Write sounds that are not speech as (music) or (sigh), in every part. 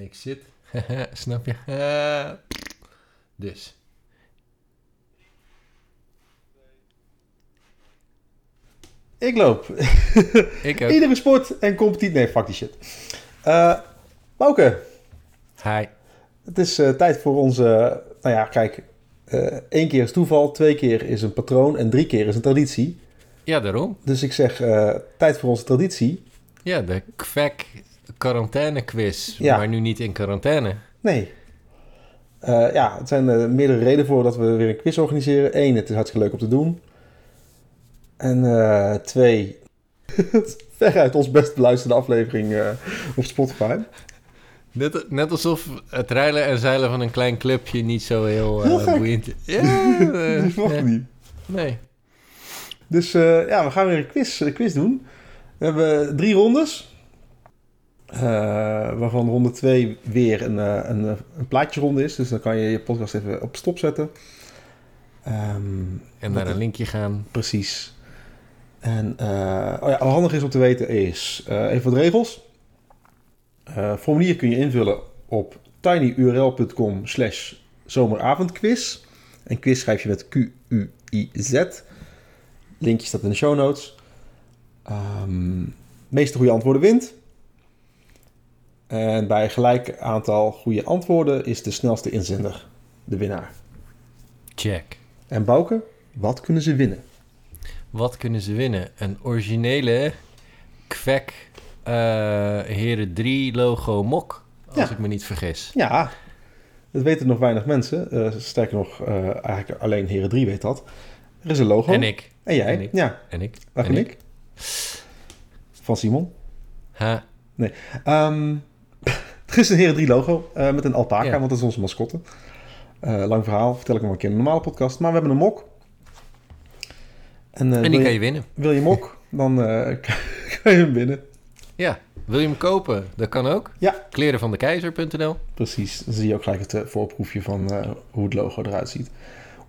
Ik zit. (laughs) Snap je? Eh, dus. Ik loop. Ik ook. Iedere sport en competitie. Nee, fuck die shit. Bouke, Hi. het is eh, tijd voor onze. nou ja, kijk. eh één keer is toeval, twee keer is een patroon en drie keer is een traditie. Ja, daarom. Dus ik zeg tijd voor onze traditie. Ja, de kwek quarantaine quiz. Ja. Maar nu niet in quarantaine. Nee. Eh, ja, het zijn eh, meerdere redenen voor dat we weer een quiz organiseren. Eén, het is hartstikke leuk om te doen. En eh, twee, (laughs) veruit ons best beluisterde aflevering op Spotify. Net, net alsof het rijlen en zeilen van een klein clubje niet zo heel, Heel boeiend is. Ja, (laughs) Dat mag ja. niet. Nee. Dus ja, we gaan weer een quiz, een quiz doen. We hebben drie rondes. Eh, waarvan ronde twee weer een, eh, een, eh, een plaatjesronde is. Dus dan kan je je podcast even op stop zetten. Ehm, En naar een linkje gaan. Precies. En eh, oh ja, wat handig is om te weten is even wat regels. Formulier kun je invullen op tinyurl.com slash zomeravondquiz. En quiz schrijf je met Q-U-I-Z. Linkje staat in de show notes. Ehm meeste goede antwoorden wint. En bij gelijk aantal goede antwoorden is de snelste inzender de winnaar. Check. En Bouke, wat kunnen ze winnen? Wat kunnen ze winnen? Een originele kwek eh Heren 3 logo mok. Als Ja. ik me niet vergis. Ja, dat weten nog weinig mensen. Eh, sterker nog, eh, eigenlijk alleen Heren 3 weet dat. Er is een logo. En ik. En jij? En ik. Ja, En ik. en ik? Van Simon. Ha. Ehm, er is een Heren 3 logo eh, met een alpaca, Ja. want dat is onze mascotte. Eh, lang verhaal, vertel ik nog een keer in een normale podcast. Maar we hebben een mok. En, eh, En die je, kan je winnen. wil je mok, (laughs) dan (laughs) kan je hem winnen. Ja. Wil je hem kopen? Dat kan ook. Ja. Klerenvandekeizer.nl Precies, dan zie je ook gelijk het voorproefje van hoe het logo eruit ziet.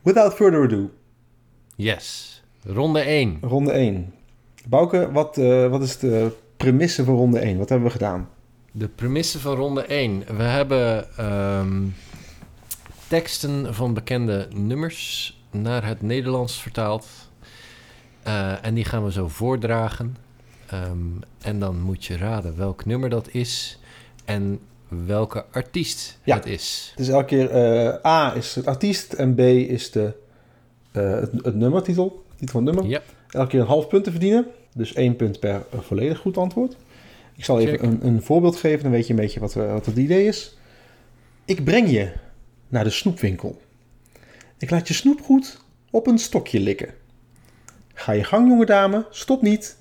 Without further ado, Yes. Ronde 1. Ronde 1. Bouke, wat, wat is de premisse voor ronde 1? Wat hebben we gedaan? De premisse van ronde 1. We hebben ehm, teksten van bekende nummers naar het Nederlands vertaald. Eh, en die gaan we zo voordragen. Ehm, en dan moet je raden welk nummer dat is en welke artiest Ja. het is. Dus elke keer eh, A is het artiest en B is de, eh, het, het nummertitel. Titel van nummer. Ja, Elke keer een half punt te verdienen. Dus één punt per volledig goed antwoord. Ik zal even een, een voorbeeld geven, dan weet je een beetje wat, eh, wat het idee is. Ik breng je naar de snoepwinkel. Ik laat je snoepgoed op een stokje likken. Ga je gang, jonge dame, stop niet.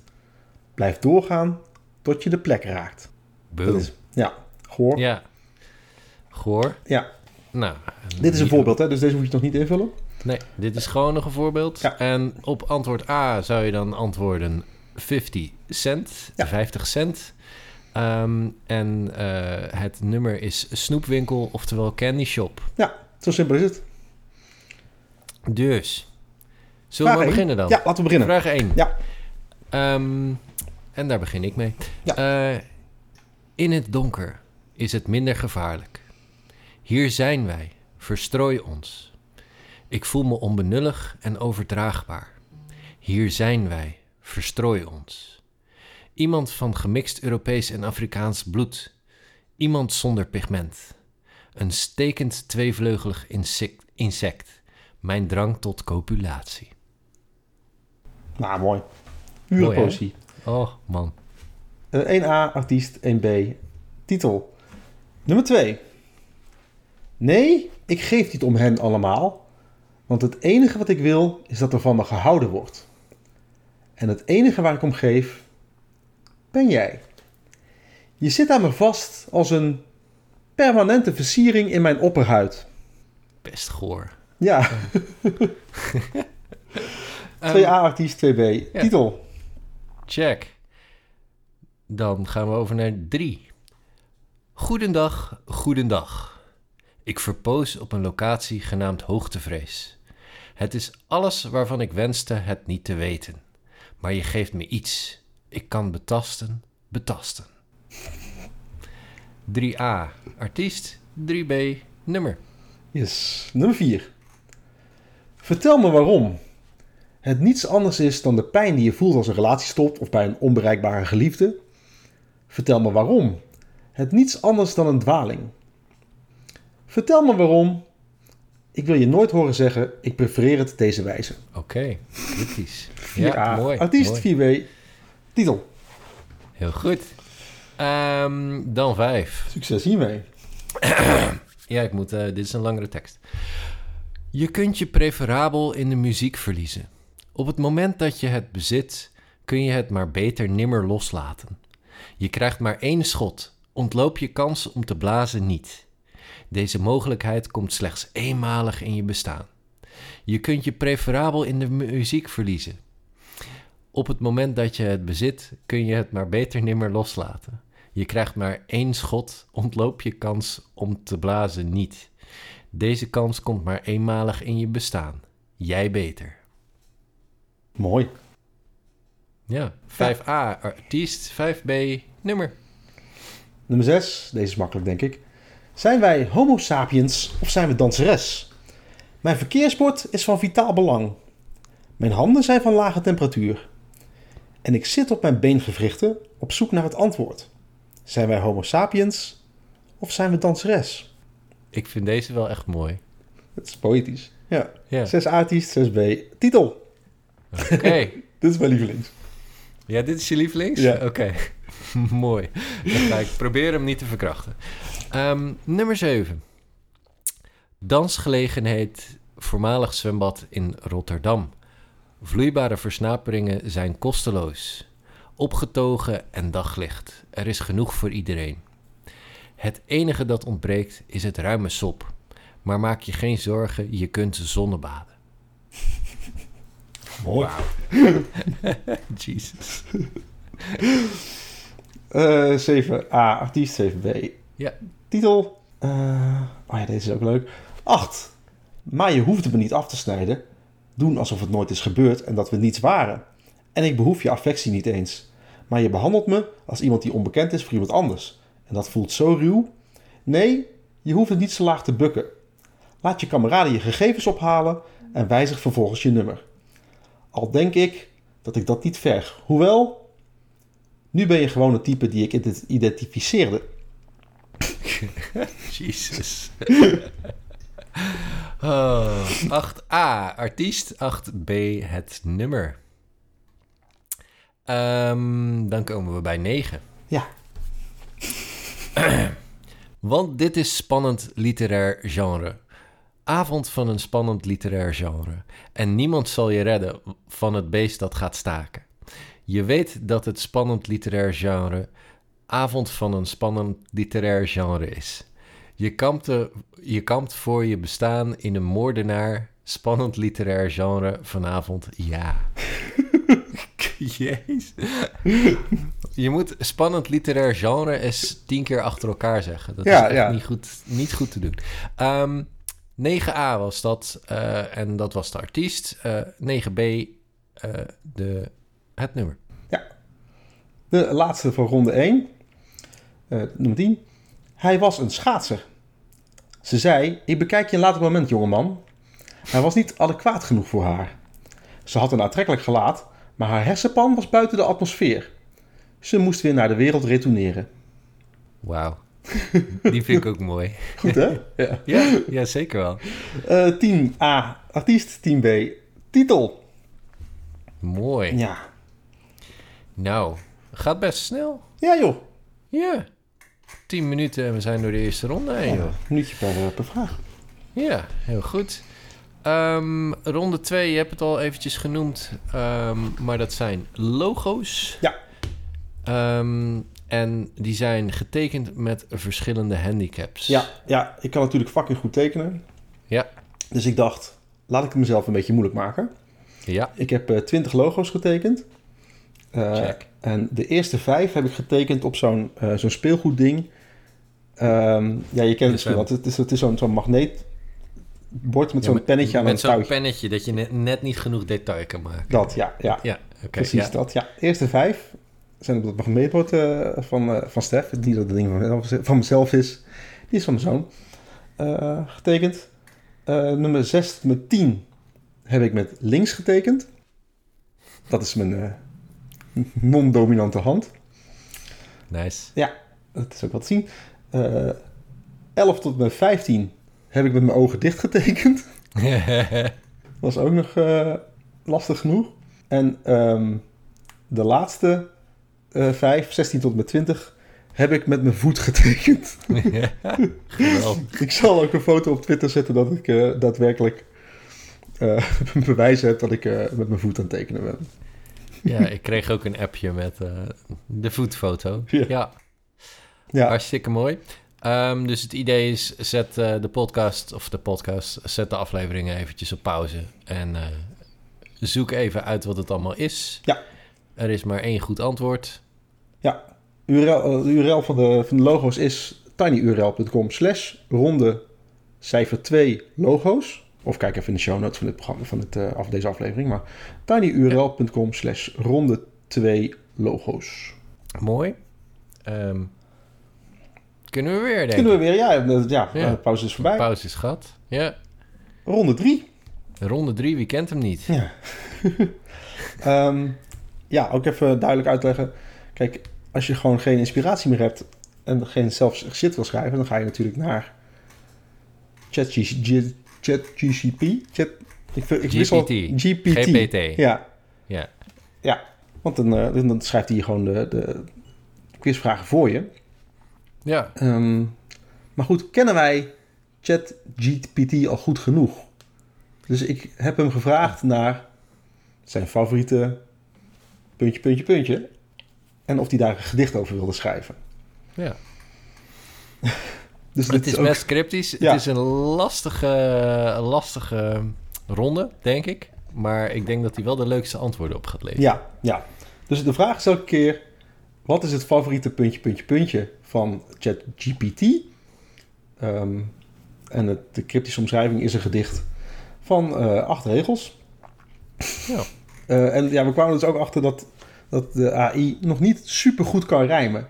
Blijf doorgaan tot je de plek raakt. Boom. is, ja, goor. Ja. Ja. Goor. Nou, Dit is een voorbeeld, hè, dus deze moet je nog niet invullen. Nee, dit is gewoon nog een voorbeeld. Ja. En op antwoord A zou je dan antwoorden 50 cent, Ja. 50 cent. Ehm, en eh, het nummer is snoepwinkel, oftewel candy shop. Zo simpel is het. Dus, zullen we Vraag maar één. beginnen dan? Ja, laten we beginnen. Vraag 1. Ja. Ehm, en daar begin ik mee. Ja. Eh, in het donker is het minder gevaarlijk. Hier zijn wij, verstrooi ons. Ik voel me onbenullig en overdraagbaar. Hier zijn wij, verstrooi ons. Iemand van gemixt Europees en Afrikaans bloed. Iemand zonder pigment. Een stekend tweevleugelig insect. insect. Mijn drang tot copulatie. Nou, mooi. Pure poëzie. Oh, man. Eh, 1A, artiest. 1B, titel. Nummer 2. Nee, ik geef niet om hen allemaal. Want het enige wat ik wil, is dat er van me gehouden wordt. En het enige waar ik om geef, ben jij. Je zit aan me vast als een permanente versiering in mijn opperhuid. Best goor. Ja, 2A artiest, 2B. Ehm, ja. Titel. Check. Dan gaan we over naar drie. Goedendag, goedendag. Ik verpoos op een locatie genaamd Hoogtevrees. Het is alles waarvan ik wenste het niet te weten. Maar je geeft me iets. Ik kan betasten, betasten. 3A, artiest. 3B, nummer. Yes. Nummer 4. Vertel me waarom het niets anders is dan de pijn die je voelt als een relatie stopt of bij een onbereikbare geliefde. Vertel me waarom het niets anders dan een dwaling. Vertel me waarom. Ik wil je nooit horen zeggen, ik prefereer het deze wijze. Oké, kritisch. 4A, Ja, mooi. artiest mooi. 4B, titel. Heel goed. Ehm, dan 5. Succes hiermee. (clears throat) Ja, ik moet, eh, dit is een langere tekst. Je kunt je preferabel in de muziek verliezen. Op het moment dat je het bezit, kun je het maar beter nimmer loslaten. Je krijgt maar één schot, ontloop je kans om te blazen niet. Deze mogelijkheid komt slechts eenmalig in je bestaan. Je kunt je preferabel in de mu- muziek verliezen. Op het moment dat je het bezit, kun je het maar beter nimmer loslaten. Je krijgt maar één schot, ontloop je kans om te blazen niet. Deze kans komt maar eenmalig in je bestaan. Jij beter. Mooi. Ja, 5a artiest, 5b nummer. Nummer 6, deze is makkelijk denk ik. Zijn wij homo sapiens of zijn we danseres? Mijn verkeersbord is van vitaal belang. Mijn handen zijn van lage temperatuur. En ik zit op mijn beengewrichten op zoek naar het antwoord. Zijn wij homo sapiens of zijn we danseres? Ik vind deze wel echt mooi. Dat is poëtisch. Ja. Ja, 6 artiest, 6b. Titel. oké. (laughs) Dit is mijn lievelings. Ja, dit is je lievelings? Ja. Oké, (laughs) mooi. Dan ga ik proberen hem niet te verkrachten. Ehm, nummer 7. Dansgelegenheid voormalig zwembad in Rotterdam. Vloeibare versnaperingen zijn kosteloos. Opgetogen en daglicht. Er is genoeg voor iedereen. Het enige dat ontbreekt is het ruime sop. Maar maak je geen zorgen, je kunt zonnebaden. (laughs) Mooi. (laughs) Jesus. Eh 7a, artiest 7b. Ja. Titel. eh, oh ja, deze is ook leuk. 8. Maar je hoeft me niet af te snijden. Doen alsof het nooit is gebeurd en dat we niets waren. En ik behoef je affectie niet eens. Maar je behandelt me als iemand die onbekend is voor iemand anders. En dat voelt zo ruw. Nee, je hoeft het niet zo laag te bukken. Laat je kameraden je gegevens ophalen en wijzig vervolgens je nummer. Al denk ik dat ik dat niet verg. Hoewel, nu ben je gewoon het type die ik ident- identificeerde. (laughs) Jesus. (laughs) oh, 8a, artiest. 8b, het nummer. Ehm, dan komen we bij 9. Ja. (clears throat) Want dit is spannend literair genre. Avond van een spannend literair genre. En niemand zal je redden van het beest dat gaat staken. Je weet dat het spannend literair genre avond van een spannend literair genre is. Je kampt, je kampt voor je bestaan in een moordenaar, spannend literair genre vanavond, ja. (laughs) Jezus. Je moet spannend literair genre eens tien keer achter elkaar zeggen. Dat Ja, is echt ja. niet, goed, niet goed te doen. Ehm 9a was dat eh, en dat was de artiest. Eh 9b eh, de, het nummer. De laatste van ronde 1. Eh, nummer 10. Hij was een schaatser. Ze zei, ik bekijk je een later moment, jongeman. Hij was niet adequaat genoeg voor haar. Ze had een aantrekkelijk gelaat, maar haar hersenpan was buiten de atmosfeer. Ze moest weer naar de wereld retourneren. Wauw. (laughs) Die vind ik ook mooi. Goed, hè? (laughs) ja. Ja, ja zeker wel. Eh 10a, artiest. 10b, titel. Mooi. Ja. Nou, gaat best snel. Ja, joh. Ja. 10 minuten en we zijn door de eerste ronde heen, Ja, een minuutje per, eh, per vraag. Ja, heel goed. Ehm, ronde 2, je hebt het al eventjes genoemd, ehm, maar dat zijn logo's. Ja. Ehm, en die zijn getekend met verschillende handicaps. Ja, ja, ik kan natuurlijk fucking goed tekenen. Ja. Dus ik dacht, laat ik het mezelf een beetje moeilijk maken. Ja, Ik heb eh, 20 logo's getekend. Eh, Check. En de eerste vijf heb ik getekend op zo'n eh, zo'n speelgoedding. Ehm, ja, je kent het misschien, want het is, het is zo'n zo'n magneetbord met Ja, zo'n met- pennetje aan met een zo'n touwtje. pennetje dat je net, net niet genoeg detail kan maken. Dat, ja, ja. Ja, precies ja. dat. Ja, eerste vijf. zijn op dat magneetbord eh, van, eh, van Stef. Niet dat het ding van, mezelf- van mezelf is. Die is van mijn zoon getekend. Nummer 6 tot met 10 heb ik met links getekend. Dat is mijn non-dominante hand. Nice. Dat is ook wat te zien. Eh 11 tot met 15 heb ik met mijn ogen dicht getekend. (laughs) was ook nog eh, lastig genoeg. En ehm, de laatste eh 5, 16 tot met 20, heb ik met mijn voet getekend. (laughs) Ik zal ook een foto op Twitter zetten dat ik eh, daadwerkelijk (laughs) bewijs heb dat ik met mijn voet aan het tekenen ben. Ja, ik kreeg ook een appje met eh, de voetfoto. Ja. Ja, Ja, hartstikke mooi. Ehm, dus het idee is, zet eh, de podcast, of de podcast, zet de afleveringen eventjes op pauze. En eh, zoek even uit wat het allemaal is. Ja. Er is maar één goed antwoord. URL, eh, de URL van de, van de logo's is tinyurl.com slash ronde cijfer 2 logo's. Of kijk even in de show notes van, dit programma, van het, eh, af deze aflevering. Maar tinyurl.com slash ronde 2 logo's. Mooi. Ehm, kunnen we weer, denk Kunnen we weer, ja, ja, Ja. eh, pauze is voorbij. Pauze is gehad. Ja. Ronde 3. Ronde drie, wie kent hem niet? Ja. (laughs) Ehm, ja, ook even duidelijk uitleggen. Kijk, als je gewoon geen inspiratie meer hebt en geen zelf shit wil schrijven, dan ga je natuurlijk naar ChatGPT. ChatGPT. Chat, ik, ik GPT. GPT. GPT. Ja, Ja. ja. Want dan, eh, dan schrijft hij gewoon de, de quizvragen voor je. Ja. Ehm, maar goed, kennen wij ChatGPT al goed genoeg? Dus ik heb hem gevraagd naar zijn favoriete puntje, puntje, puntje. En of hij daar een gedicht over wilde schrijven. ja. (laughs) Dus Het is ook- best cryptisch. Ja. Het is een lastige, lastige ronde, denk ik. Maar ik denk dat hij wel de leukste antwoorden op gaat leveren. Ja, ja. Dus de vraag is elke keer... Wat is het favoriete puntje, puntje, puntje van ChatGPT? Ehm, en het, de cryptische omschrijving is een gedicht van eh, acht regels. Ja. Eh, en ja, we kwamen dus ook achter dat, dat de AI nog niet super goed kan rijmen.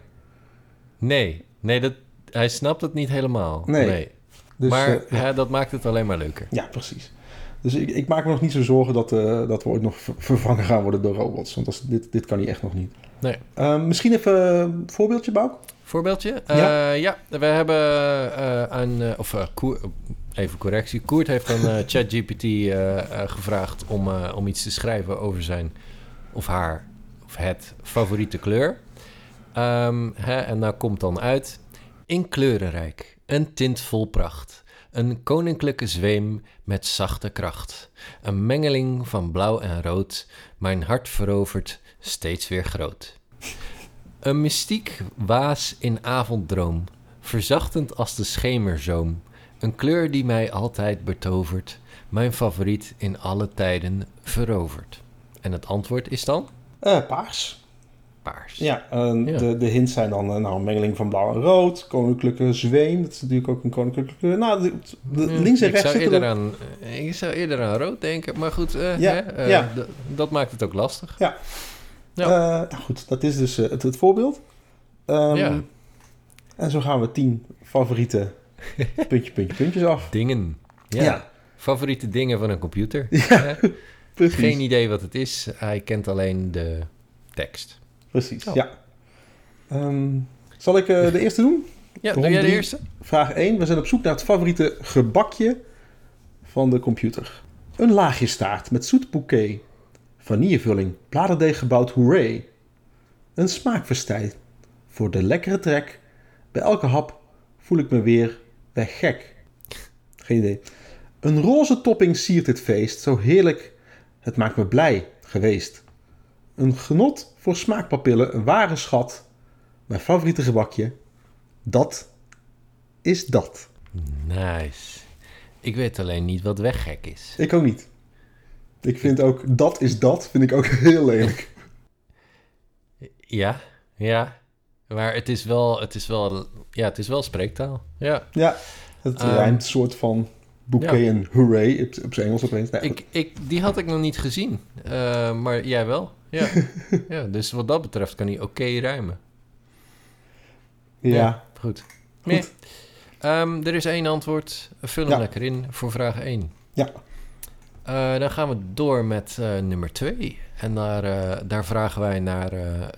Nee, nee dat, hij snapt het niet helemaal. Nee. Dus, maar eh, ja. hè, dat maakt het alleen maar leuker. Ja, precies. Dus ik, ik maak me nog niet zo zorgen dat, eh, dat we ooit nog ver- vervangen gaan worden door robots. Want als, dit, dit kan hij echt nog niet. Nee. Ehm, misschien even een voorbeeldje, Bouk? Voorbeeldje? Ja. ja. ja, we hebben eh, aan, eh, of eh, Koer- even correctie. Koert heeft aan eh, ChatGPT eh, eh, gevraagd om, eh, om iets te schrijven over zijn of haar of het favoriete kleur. Ehm, hè, en daar komt dan uit: in kleurenrijk, een tint vol pracht. Een koninklijke zweem met zachte kracht. Een mengeling van blauw en rood, mijn hart verovert steeds weer groot. Een mystiek waas in avonddroom, verzachtend als de schemerzoom. Een kleur die mij altijd betovert, mijn favoriet in alle tijden verovert. En het antwoord is dan Eh, paars. Paars. Ja, en Ja. De, de hints zijn dan eh, nou, een mengeling van blauw en rood. Koninklijke zweem. Dat is natuurlijk ook een koninklijke kleur. Nou, de, de- Ja, links en ik rechts zou eerder er- aan, eh, Ik zou eerder aan rood denken, maar goed, eh, Ja, hè, eh, ja. dat maakt het ook lastig. Ja. Ja. Eh, nou goed, dat is dus het, het voorbeeld. Ehm, Ja. En zo gaan we tien favoriete (laughs) puntje, puntje, puntjes af. Dingen. Ja. Ja. Favoriete dingen van een computer. Ja, Hè? (laughs) Precies. Geen idee wat het is, hij kent alleen de tekst. Precies, Oh. ja. Ehm, zal ik eh, de eerste doen? Ja, doe jij de eerste? Vraag 1. We zijn op zoek naar het favoriete gebakje van de computer. Een laagje staart met zoet bouquet. Vanillevulling, bladerdeeg gebouwd, hooray. Een smaakverstijn voor de lekkere trek. Bij elke hap voel ik me weer bij gek. Geen idee. Een roze topping siert dit feest, zo heerlijk. Het maakt me blij geweest. Een genot voor smaakpapillen, een ware schat. Mijn favoriete gebakje, dat is dat. Nice. Ik weet alleen niet wat weggek is. Ik ook niet. Ik vind ook dat is dat, vind ik ook (laughs) heel lelijk. Ja, ja. Maar het is wel, het is wel, ja, het is wel spreektaal. Ja. Ja, het Ehm, rijmt soort van bouquet ja. en hooray op, zijn Engels opeens. Nee, goed. Ik, ik, die had ik nog niet gezien. Eh, maar jij wel. Ja. (laughs) ja, dus wat dat betreft kan hij oké ruimen. Ja. Goed. Goed. Ehm, er is één antwoord. Vul hem Ja. lekker in voor vraag 1. Ja. Eh, dan gaan we door met eh, nummer 2. En daar, eh, daar vragen wij naar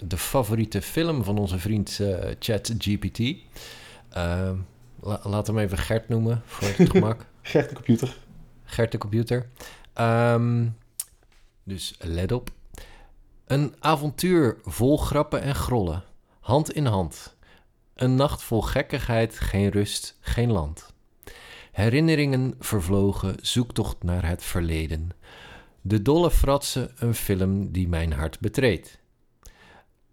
de favoriete film van onze vriend ChatGPT. Ehm, la- laat hem even Gert noemen, voor het gemak. (laughs) Gert de computer. Gert de computer. Ehm, dus let op. Een avontuur vol grappen en grollen. Hand in hand. Een nacht vol gekkigheid, geen rust, geen land. Herinneringen vervlogen, zoektocht naar het verleden. De dolle fratsen, een film die mijn hart betreedt.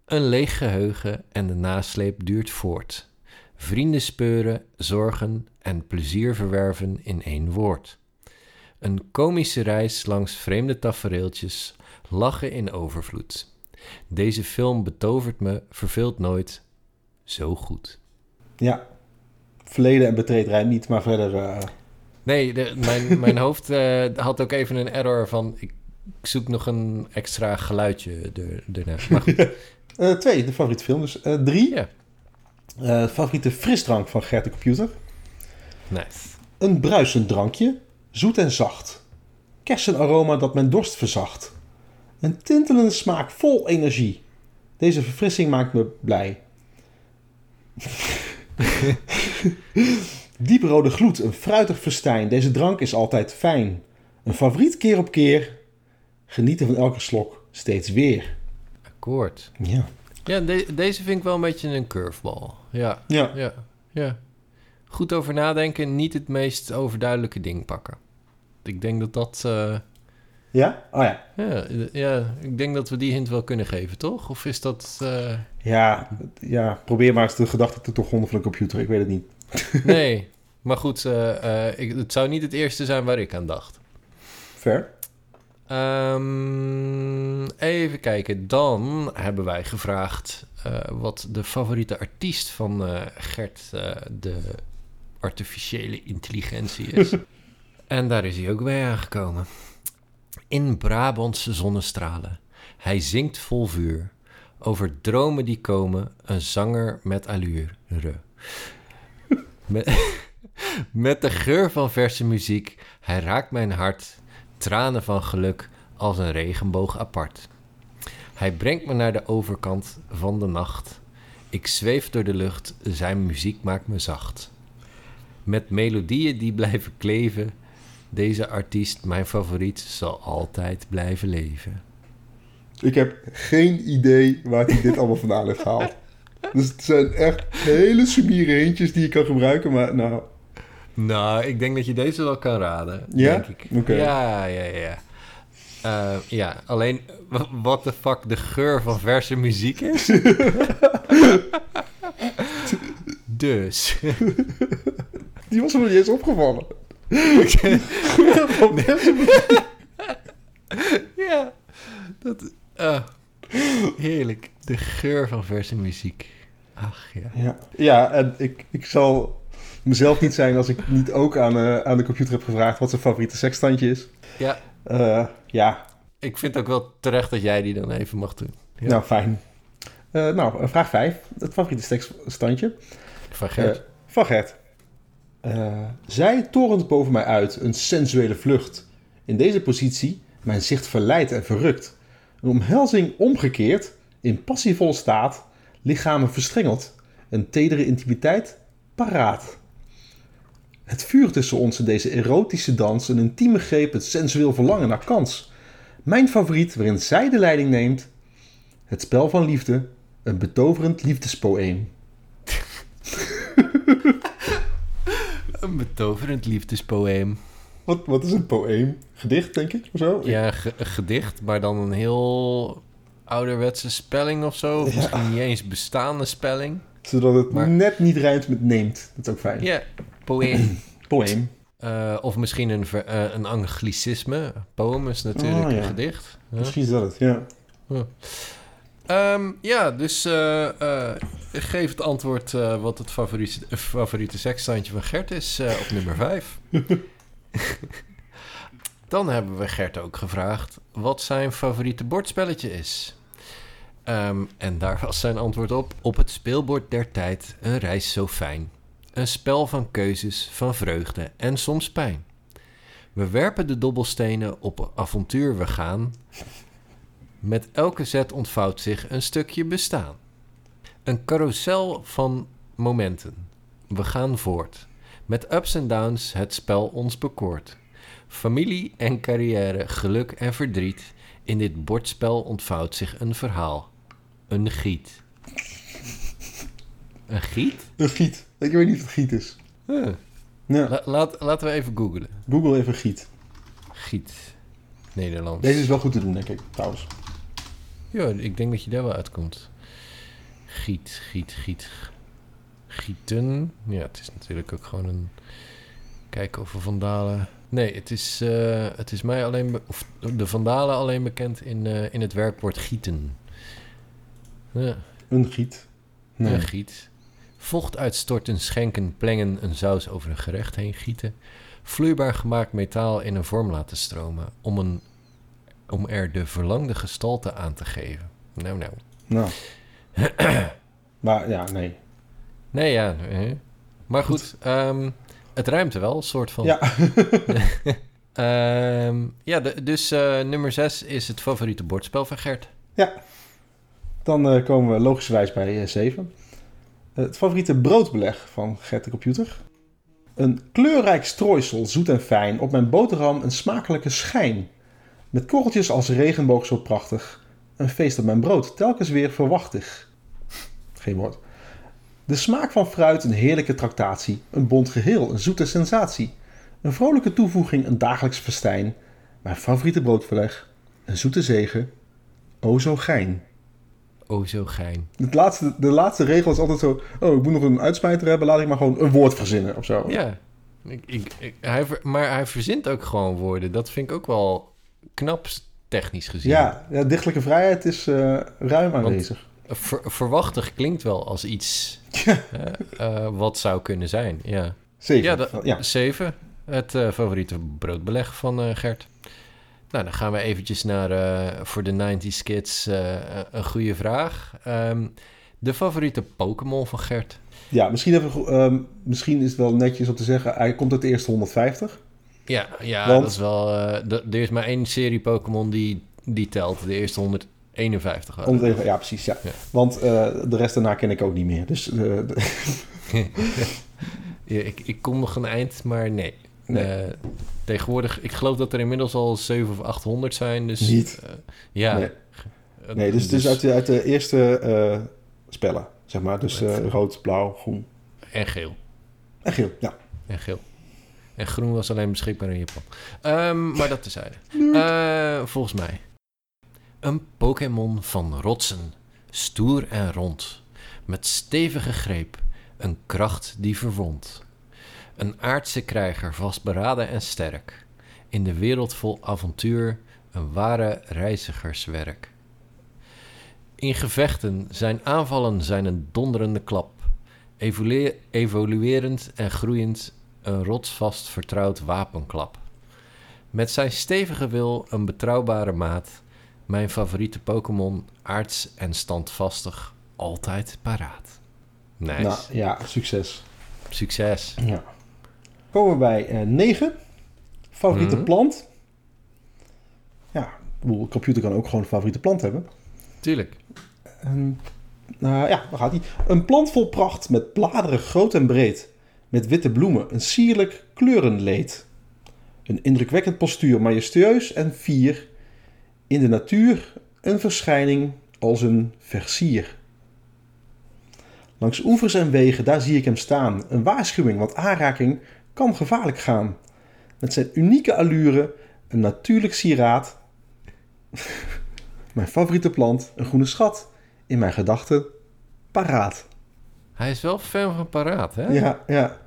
Een leeg geheugen en de nasleep duurt voort. Vrienden speuren, zorgen en plezier verwerven in één woord. Een komische reis langs vreemde tafereeltjes, lachen in overvloed. Deze film betovert me, verveelt nooit, zo goed. Ja. Verleden en betreed rijdt niet, maar verder... eh, Nee, de, mijn, mijn (laughs) hoofd eh, had ook even een error van... Ik zoek nog een extra geluidje er, erna. Maar goed, (laughs) eh, twee, de favoriete film. Dus drie. Ja. Favoriete frisdrank van Gert de computer. nice. Een bruisend drankje, zoet en zacht. Kersenaroma dat mijn dorst verzacht. Een tintelende smaak vol energie. Deze verfrissing maakt me blij. (laughs) Dieprode gloed, een fruitig festijn. Deze drank is altijd fijn. Een favoriet keer op keer. Genieten van elke slok, steeds weer. Akkoord. Ja. Ja, de- deze vind ik wel een beetje een curveball. Ja, Ja. ja, ja. Goed over nadenken, niet het meest overduidelijke ding pakken. Ik denk dat dat... eh, Ja? Oh ja. ja, ja, ik denk dat we die hint wel kunnen geven, toch? Of is dat... eh, Ja, ja, probeer maar eens de gedachte te doorgronden van een computer. Ik weet het niet. (laughs) Nee, maar goed, eh, eh, ik, het zou niet het eerste zijn waar ik aan dacht. Ver. Ehm, even kijken, dan hebben wij gevraagd wat de favoriete artiest van Gert, de artificiële intelligentie, is. (laughs) en daar is hij ook bij aangekomen. In Brabantse zonnestralen. Hij zingt vol vuur. Over dromen die komen, een zanger met allure. Met, (laughs) met de geur van verse muziek, hij raakt mijn hart. Tranen van geluk als een regenboog apart. Hij brengt me naar de overkant van de nacht. Ik zweef door de lucht, zijn muziek maakt me zacht. Met melodieën die blijven kleven, deze artiest, mijn favoriet, zal altijd blijven leven. Ik heb geen idee waar hij dit allemaal vandaan heeft gehaald. Dus het zijn echt hele sumiere hintjes die je kan gebruiken, maar nou... Nou, ik denk dat je deze wel kan raden. Ja? Denk ik. Ja, ja, ja. Eh, ja, alleen wat de fuck de geur van verse muziek is. (laughs) dus. Die was me niet eens opgevallen. (laughs) ja, dat. ah, heerlijk. De geur van verse muziek. Ach ja. Ja, ja en ik, ik zal mezelf niet zijn als ik niet ook aan, eh, aan de computer heb gevraagd wat zijn favoriete seksstandje is. Ja, Eh, ja, ik vind ook wel terecht dat jij die dan even mag doen. Ja. nou fijn. Eh, nou, vraag 5. Het favoriete seksstandje. Van Gert. Van Gert. Eh, zij torent boven mij uit, een sensuele vlucht. In deze positie mijn zicht verleidt en verrukt. Een omhelzing omgekeerd, in passievolle staat, lichamen verstrengeld, een tedere intimiteit paraat. Het vuur tussen ons in deze erotische dans, een intieme greep, het sensueel verlangen naar kans. Mijn favoriet waarin zij de leiding neemt, het spel van liefde, een betoverend liefdespoëem. Een betoverend liefdespoëem. Wat, wat is een poëem? Gedicht, denk ik, of zo? Ja, gedicht, maar dan een heel ouderwetse spelling of zo. Of Ja. misschien niet eens bestaande spelling. Zodat het Maar- net niet rijmt met neemt. Dat is ook fijn. Ja, poëem. (clears throat) Poëem. Eh, of misschien een, ver- eh, een anglicisme. Poem is natuurlijk Oh, ja. een gedicht. Misschien is dat het, ja. Ehm, ja, dus eh, eh, geef het antwoord eh, wat het favoriete, favoriete seksstandje van Gert is op nummer 5. (laughs) Dan hebben we Gert ook gevraagd wat zijn favoriete bordspelletje is. Ehm, en daar was zijn antwoord op: Op het speelbord der tijd een reis zo fijn. Een spel van keuzes, van vreugde en soms pijn. We werpen de dobbelstenen op avontuur we gaan. Met elke zet ontvouwt zich een stukje bestaan. Een carousel van momenten. We gaan voort. Met ups en downs het spel ons bekoort. Familie en carrière, geluk en verdriet. In dit bordspel ontvouwt zich een verhaal. Een giet. Een giet? Een giet. Ik weet niet of het giet is. Huh. Ja. La- laat, laten we even googlen. Google even giet. Giet. Nederlands. Deze is wel goed te doen, denk ik, trouwens. Ja, ik denk dat je daar wel uitkomt. Giet, giet, giet. Gieten. Ja, het is natuurlijk ook gewoon een... Kijken of we vandalen... Nee, het is, eh, het is mij alleen... be- Of de vandalen alleen bekend in, eh, in het werkwoord gieten. Ja, Een giet. Nee. een giet. Vocht uitstorten, schenken, plengen, een saus over een gerecht heen gieten. Vloeibaar gemaakt metaal in een vorm laten stromen. Om, een, om er de verlangde gestalte aan te geven. Nou, nou. Nou. (clears throat) maar ja, nee. Nee, ja. eh. Maar goed, ehm, het ruimt er wel, soort van. Ja. (laughs) (laughs) Ehm, ja, de- dus eh, nummer 6 is het favoriete bordspel van Gert. Dan eh, komen we logischerwijs bij 7. het favoriete broodbeleg van Gert de Computer. Een kleurrijk strooisel, zoet en fijn. Op mijn boterham een smakelijke schijn. Met korreltjes als regenboog zo prachtig. Een feest op mijn brood, telkens weer verwachtig. Geen woord. De smaak van fruit, een heerlijke tractatie. Een bond geheel, een zoete sensatie. Een vrolijke toevoeging, een dagelijks festijn. Mijn favoriete broodbeleg, een zoete zegen. O zo gein. Oh, zo gein. Het laatste, de laatste regel is altijd zo... Oh, ik moet nog een uitsmijter hebben. Laat ik maar gewoon een woord verzinnen of zo. Ja, ik, ik, ik- hij, maar hij verzint ook gewoon woorden. Dat vind ik ook wel knap technisch gezien. ja, ja, dichtelijke vrijheid is eh, ruim aanwezig. Ver- verwachtig klinkt wel als iets (laughs) Ja. eh, wat zou kunnen zijn. Ja, Zeker. ja, dat- ja. zeven. Het eh, favoriete broodbeleg van Gert. Nou, dan gaan we eventjes naar, voor de 90s kids, een goede vraag. Ehm, de favoriete Pokémon van Gert? Ja, misschien, even, ehm, misschien is het wel netjes om te zeggen... Hij komt uit de eerste 150. Ja, ja Want- dat is wel... eh, er is maar één serie Pokémon die, die telt. De eerste 151. waren. Om te even- ja, precies. Ja. Ja. Want eh, de rest daarna ken ik ook niet meer. Dus eh, (laughs) Ja, ik, ik kom nog een eind, maar nee. Nee. Tegenwoordig, ik geloof dat er inmiddels al 7 of 800 zijn. Dus, Niet. ja. Nee. Nee, dus, dus uit, de, uit de eerste spellen, zeg maar. Dus rood, blauw, groen En geel. en geel. Ja. En geel. En groen was alleen beschikbaar in Japan. Ehm, maar dat tezijde. Eh volgens mij. Een Pokémon van rotsen. Stoer en rond. Met stevige greep. Een kracht die verwondt. Een aardse krijger vastberaden en sterk. In de wereld vol avontuur. Een ware reizigerswerk. In gevechten zijn aanvallen zijn een donderende klap. Evolu- evoluerend en groeiend een rotsvast vertrouwd wapenklap. Met zijn stevige wil een betrouwbare maat. Mijn favoriete Pokémon, aards en standvastig, altijd paraat. Nice. Nou, ja, succes. Succes. Ja. Komen we bij eh 9. Favoriete Mhm. plant. Ja, een computer kan ook gewoon een favoriete plant hebben. Tuurlijk. En, nou ja, daar gaat hij. Een plant vol pracht met bladeren groot en breed. Met witte bloemen, een sierlijk kleurenleed. Een indrukwekkend postuur, majestueus en fier. In de natuur een verschijning als een versier. Langs oevers en wegen, daar zie ik hem staan. Een waarschuwing, want aanraking kan gevaarlijk gaan. Met zijn unieke allure, een natuurlijk sieraad. (laughs) Mijn favoriete plant, een groene schat. In mijn gedachten, paraat. Hij is wel fan van paraat, hè? Ja, ja.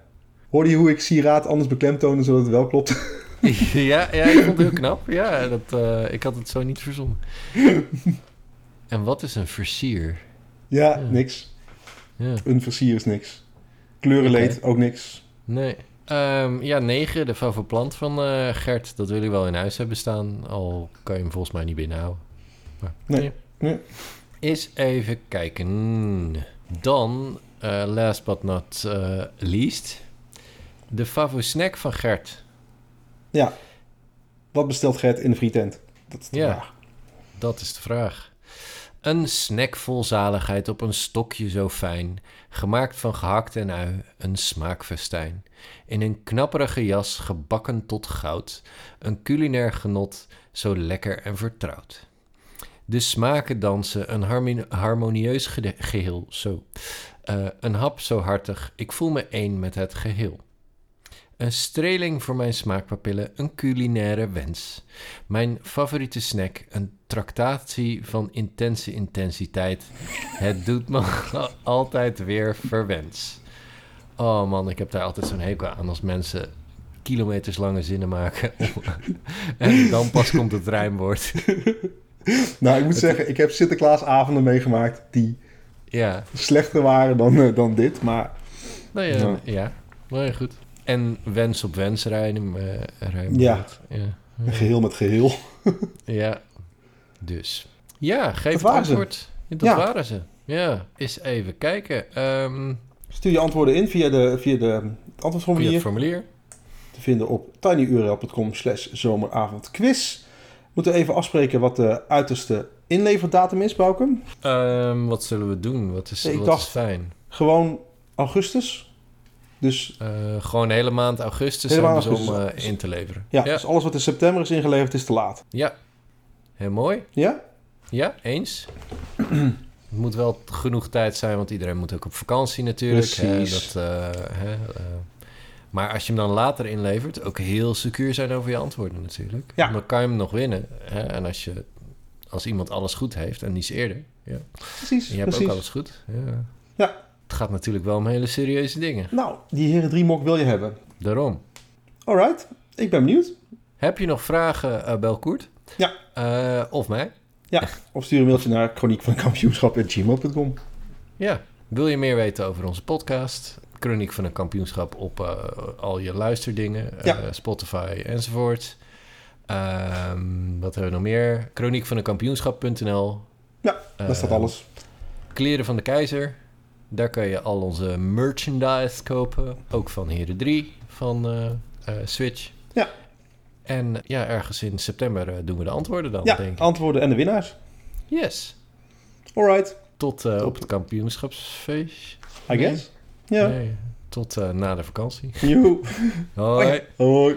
Hoorde je hoe ik sieraad anders beklemtonen zodat het wel klopt? (laughs) (laughs) ja, ja, ik vond het heel knap. Ja, dat, eh, ik had het zo niet verzonnen. (laughs) en wat is een versier? ja, Ja. niks. Ja, Een versier is niks. Kleurenleed, ook niks. nee. Ehm, ja, 9, de favoplant van eh, Gert. Dat wil hij wel in huis hebben staan. Al kan je hem volgens mij niet binnenhouden. Maar, Nee. Eens even kijken. Dan, eh, last but not eh, least, de favo snack van Gert. Ja. Wat bestelt Gert in de frietent? Dat is de Ja. vraag. Dat is de vraag. Een snack vol zaligheid op een stokje zo fijn, gemaakt van gehakt en ui, een smaakfestijn. In een knapperige jas, gebakken tot goud, een culinair genot, zo lekker en vertrouwd. De smaken dansen, een harmoni- harmonieus geheel, zo. Eh, een hap zo hartig, ik voel me één met het geheel. Een streling voor mijn smaakpapillen, een culinaire wens. Mijn favoriete snack, een tractatie van intense intensiteit. Het doet me (laughs) altijd weer verwens. Oh man, ik heb daar altijd zo'n hekel aan als mensen kilometers lange zinnen maken. (laughs) en dan pas komt het rijmwoord. (laughs) Nou, ik moet zeggen, ik heb Sinterklaasavonden meegemaakt die ja, slechter waren dan, eh, dan dit. Maar nou ja, Ja. ja. Nou ja, goed. En wens op wens rijmen. eh, rijmwoord. Ja. ja. een geheel met geheel. (laughs) Ja, dus. Ja, geef Dat het waren ze. antwoord. Dat Ja. waren ze. Ja, eens even kijken. Ehm Stuur je antwoorden in via, de, via de, het via antwoordformulier. het formulier. te vinden op tinyurl.com slash zomeravondquiz. We moeten even afspreken wat de uiterste inleverdatum is, Bouke. Ehm, wat zullen we doen? Wat is, Ik wat dacht- is fijn? Gewoon augustus. Dus Eh, gewoon de hele maand augustus Hele maand om eh, in te leveren. ja, ja. dus alles wat in september is ingeleverd is te laat. Ja. Heel mooi. Ja? Ja, eens. Het moet wel genoeg tijd zijn, want iedereen moet ook op vakantie natuurlijk. hè, Precies. dat, eh, hè, maar als je hem dan later inlevert, ook heel secuur zijn over je antwoorden natuurlijk. Ja. Dan kan je hem nog winnen. Hè? En als, je, als iemand alles goed heeft en niets eerder, ja. Precies, en je hebt precies. ook alles goed. Ja. Ja. Het gaat natuurlijk wel om hele serieuze dingen. Nou, die heren drie mok wil je hebben. Daarom. Alright, ik ben benieuwd. Heb je nog vragen, uh, Bel Koert? Ja. Eh, of mij? Ja, of stuur een mailtje naar chroniek van kampioenschap.gmail.com. Ja. Wil je meer weten over onze podcast? Chroniek van een kampioenschap op eh, al je luisterdingen, eh, Ja. Spotify enzovoort. Ehm, wat hebben we nog meer? Chroniek van een kampioenschap.nl. Ja, Daar staat Ehm, alles. Kleren van de Keizer. Daar kan je al onze merchandise kopen. Ook van Heren 3 van eh, eh, Switch. Ja. En ja, ergens in september eh, doen we de antwoorden dan, Ja, denk ik. antwoorden en de winnaars. Yes. Alright, Tot op het kampioenschapsfeest. I guess. Ja. Nee, tot na de vakantie. Joe. Hoi. Hoi.